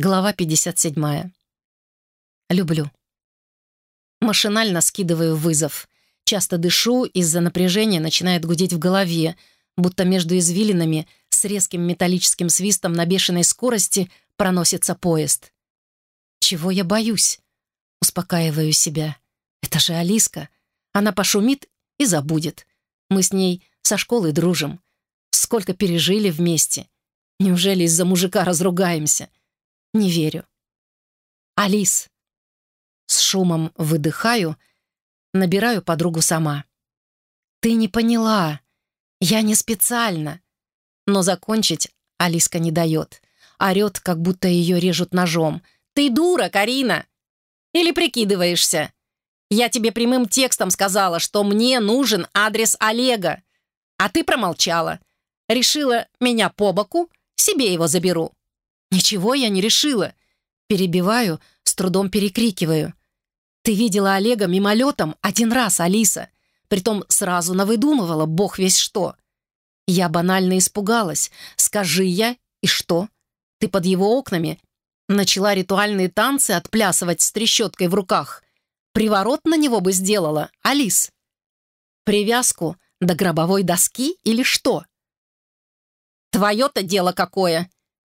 Глава 57. Люблю. Машинально скидываю вызов. Часто дышу, из-за напряжения начинает гудеть в голове, будто между извилинами с резким металлическим свистом на бешеной скорости проносится поезд. Чего я боюсь? Успокаиваю себя. Это же Алиска. Она пошумит и забудет. Мы с ней со школы дружим. Сколько пережили вместе. Неужели из-за мужика разругаемся? Не верю. Алис. С шумом выдыхаю, набираю подругу сама. Ты не поняла. Я не специально. Но закончить Алиска не дает. Орет, как будто ее режут ножом. «Ты дура, Карина! Или прикидываешься? Я тебе прямым текстом сказала, что мне нужен адрес Олега. А ты промолчала. Решила меня по боку, себе его заберу. «Ничего я не решила». Перебиваю, с трудом перекрикиваю. «Ты видела Олега мимолетом один раз, Алиса. Притом сразу навыдумывала, бог весь что». Я банально испугалась. «Скажи я, и что? Ты под его окнами начала ритуальные танцы отплясывать с трещоткой в руках. Приворот на него бы сделала, Алис. Привязку до гробовой доски или что? Твое-то дело какое!»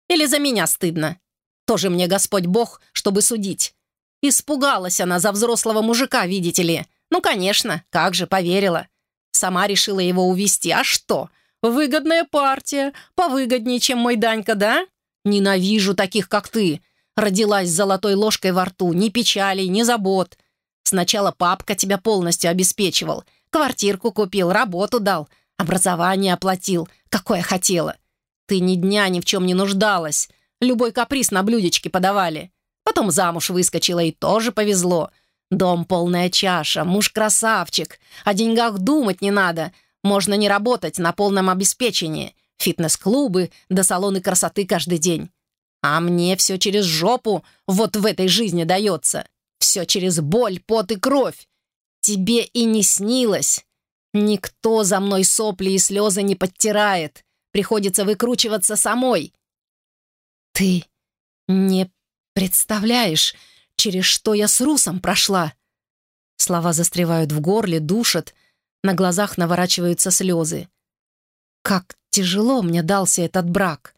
Или за меня стыдно? Тоже мне Господь Бог, чтобы судить. Испугалась она за взрослого мужика, видите ли. Ну, конечно, как же, поверила. Сама решила его увести. А что? Выгодная партия. Повыгоднее, чем мой Данька, да? Ненавижу таких, как ты. Родилась с золотой ложкой во рту. Ни печали, ни забот. Сначала папка тебя полностью обеспечивал. Квартирку купил, работу дал. Образование оплатил, какое хотела. Ты ни дня ни в чем не нуждалась. Любой каприз на блюдечке подавали. Потом замуж выскочила, и тоже повезло. Дом полная чаша, муж красавчик. О деньгах думать не надо. Можно не работать на полном обеспечении. Фитнес-клубы да салоны красоты каждый день. А мне все через жопу вот в этой жизни дается. Все через боль, пот и кровь. Тебе и не снилось. Никто за мной сопли и слезы не подтирает. Приходится выкручиваться самой. Ты не представляешь, через что я с Русом прошла. Слова застревают в горле, душат, на глазах наворачиваются слезы. Как тяжело мне дался этот брак.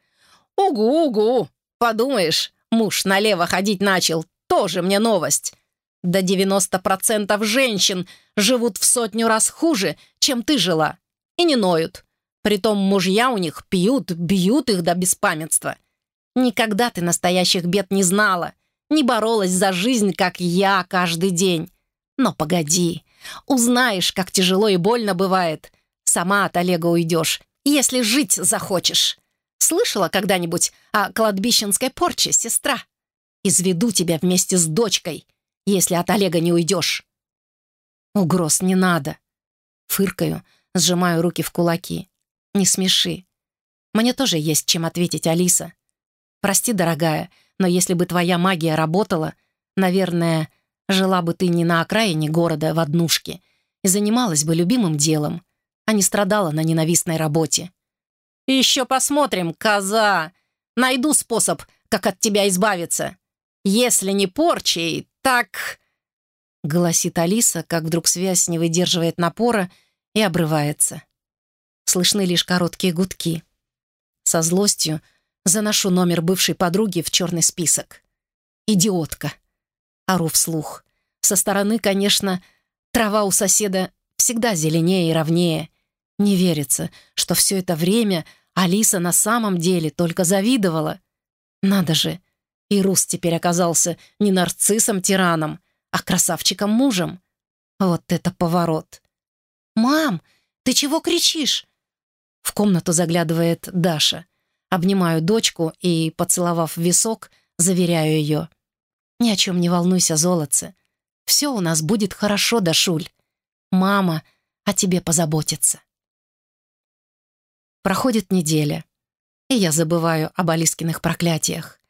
Угу-угу, подумаешь, муж налево ходить начал, тоже мне новость. До 90% женщин живут в сотню раз хуже, чем ты жила, и не ноют. Притом мужья у них пьют, бьют их до беспамятства. Никогда ты настоящих бед не знала, не боролась за жизнь, как я каждый день. Но погоди, узнаешь, как тяжело и больно бывает. Сама от Олега уйдешь, если жить захочешь. Слышала когда-нибудь о кладбищенской порче, сестра? Изведу тебя вместе с дочкой, если от Олега не уйдешь. Угроз не надо. Фыркаю, сжимаю руки в кулаки. Не смеши. Мне тоже есть чем ответить, Алиса. Прости, дорогая, но если бы твоя магия работала, наверное, жила бы ты не на окраине города в однушке и занималась бы любимым делом, а не страдала на ненавистной работе. «Еще посмотрим, коза! Найду способ, как от тебя избавиться. Если не порчей, так...» Голосит Алиса, как вдруг связь не выдерживает напора и обрывается слышны лишь короткие гудки. Со злостью заношу номер бывшей подруги в черный список. «Идиотка!» — ору вслух. Со стороны, конечно, трава у соседа всегда зеленее и ровнее. Не верится, что все это время Алиса на самом деле только завидовала. Надо же, и Рус теперь оказался не нарциссом-тираном, а красавчиком-мужем. Вот это поворот. «Мам, ты чего кричишь?» В комнату заглядывает Даша. Обнимаю дочку и, поцеловав висок, заверяю ее. «Ни о чем не волнуйся, золотце. Все у нас будет хорошо, Дашуль. Мама о тебе позаботится». Проходит неделя, и я забываю об Алискиных проклятиях.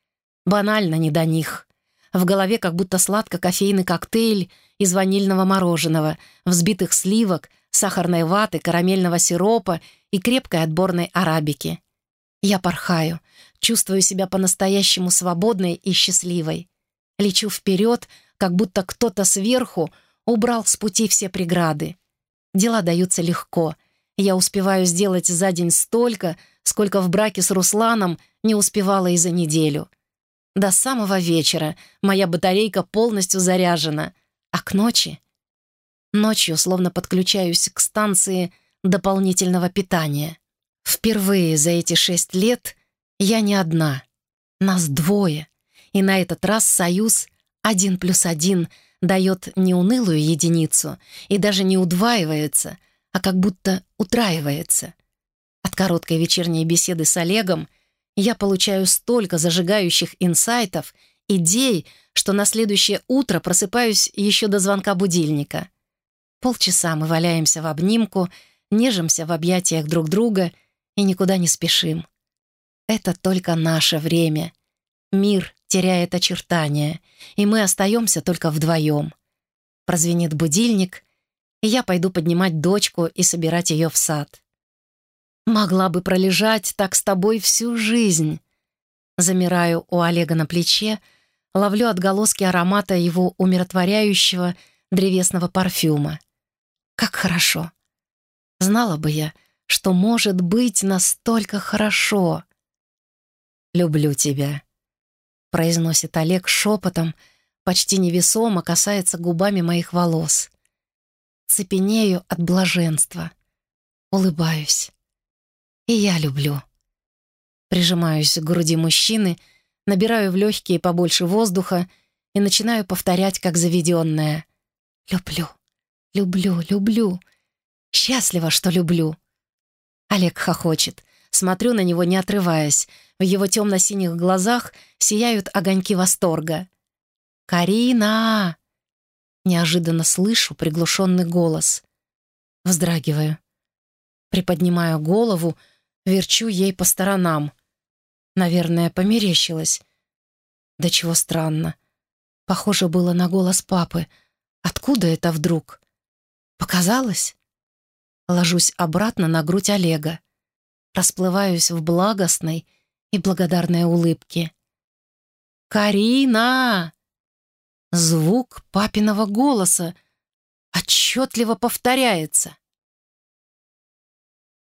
Банально не до них. В голове как будто сладко-кофейный коктейль из ванильного мороженого, взбитых сливок, сахарной ваты, карамельного сиропа и крепкой отборной арабики. Я порхаю, Чувствую себя по-настоящему свободной и счастливой. Лечу вперед, как будто кто-то сверху убрал с пути все преграды. Дела даются легко. Я успеваю сделать за день столько, сколько в браке с Русланом не успевала и за неделю. До самого вечера моя батарейка полностью заряжена, а к ночи... Ночью словно подключаюсь к станции дополнительного питания. Впервые за эти шесть лет я не одна. Нас двое. И на этот раз союз один плюс один дает не унылую единицу и даже не удваивается, а как будто утраивается. От короткой вечерней беседы с Олегом я получаю столько зажигающих инсайтов, идей, что на следующее утро просыпаюсь еще до звонка будильника. Полчаса мы валяемся в обнимку, нежимся в объятиях друг друга и никуда не спешим. Это только наше время. Мир теряет очертания, и мы остаемся только вдвоем. Прозвенит будильник, и я пойду поднимать дочку и собирать ее в сад. Могла бы пролежать так с тобой всю жизнь. Замираю у Олега на плече, ловлю отголоски аромата его умиротворяющего древесного парфюма. Как хорошо. Знала бы я, что может быть настолько хорошо. «Люблю тебя», — произносит Олег шепотом, почти невесомо касается губами моих волос. Цепенею от блаженства. Улыбаюсь. И я люблю. Прижимаюсь к груди мужчины, набираю в легкие побольше воздуха и начинаю повторять, как заведенная. «Люблю, люблю, люблю. Счастлива, что люблю». Олег хохочет. Смотрю на него, не отрываясь. В его темно-синих глазах сияют огоньки восторга. «Карина!» Неожиданно слышу приглушенный голос. Вздрагиваю. Приподнимаю голову, верчу ей по сторонам. Наверное, померещилась. Да чего странно. Похоже было на голос папы. Откуда это вдруг? Показалось? Ложусь обратно на грудь Олега. Расплываюсь в благостной и благодарной улыбке. «Карина!» Звук папиного голоса отчетливо повторяется.